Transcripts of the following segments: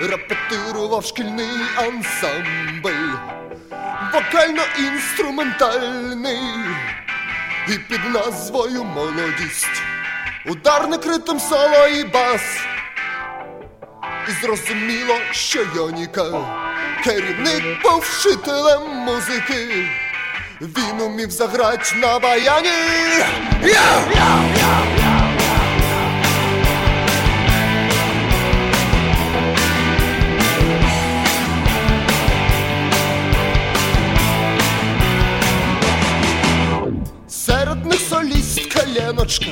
репетирував шкільний ансамбль, вокально-інструментальний і під назвою молодість, ударник ритм соло і бас. І зрозуміло, що Йоніка, керівник був вчителем музики, він умів заграть на баяні. Yeah! Yeah! Yeah! Серед них солістка Леночка,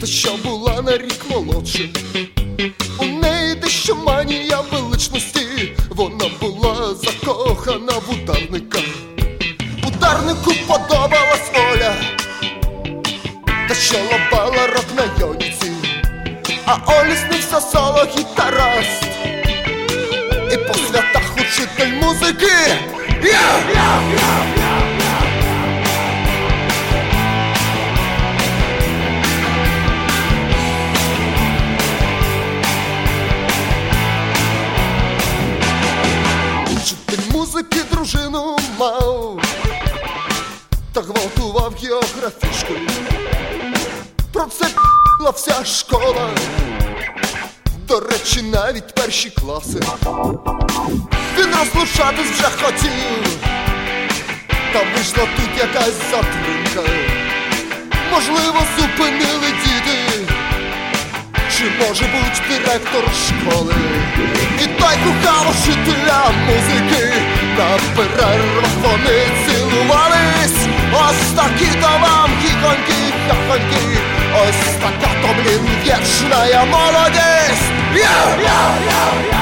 та що була на рік молодша. У неї дещо манія величності, вона була закохана в ударника. Ударнику подобалась Оля, та що лобала рок на йоніці, а Олі снився соло гітараст. І по святах учитель музики. Yeah! Yeah! Yeah! Музики дружину мав, та гвалтував географішку. Про це п***ла вся школа, до речі, навіть перші класи. Він розлучатись вже хотів, та вийшла тут якась затримка. Можливо, зупинили діти, чи може бути директор школи. І той музики, на перервах вони цілувались. Ось такі то вам хіхоньки, хахоньки, ось така то, блін, вічна молодість. Yeah!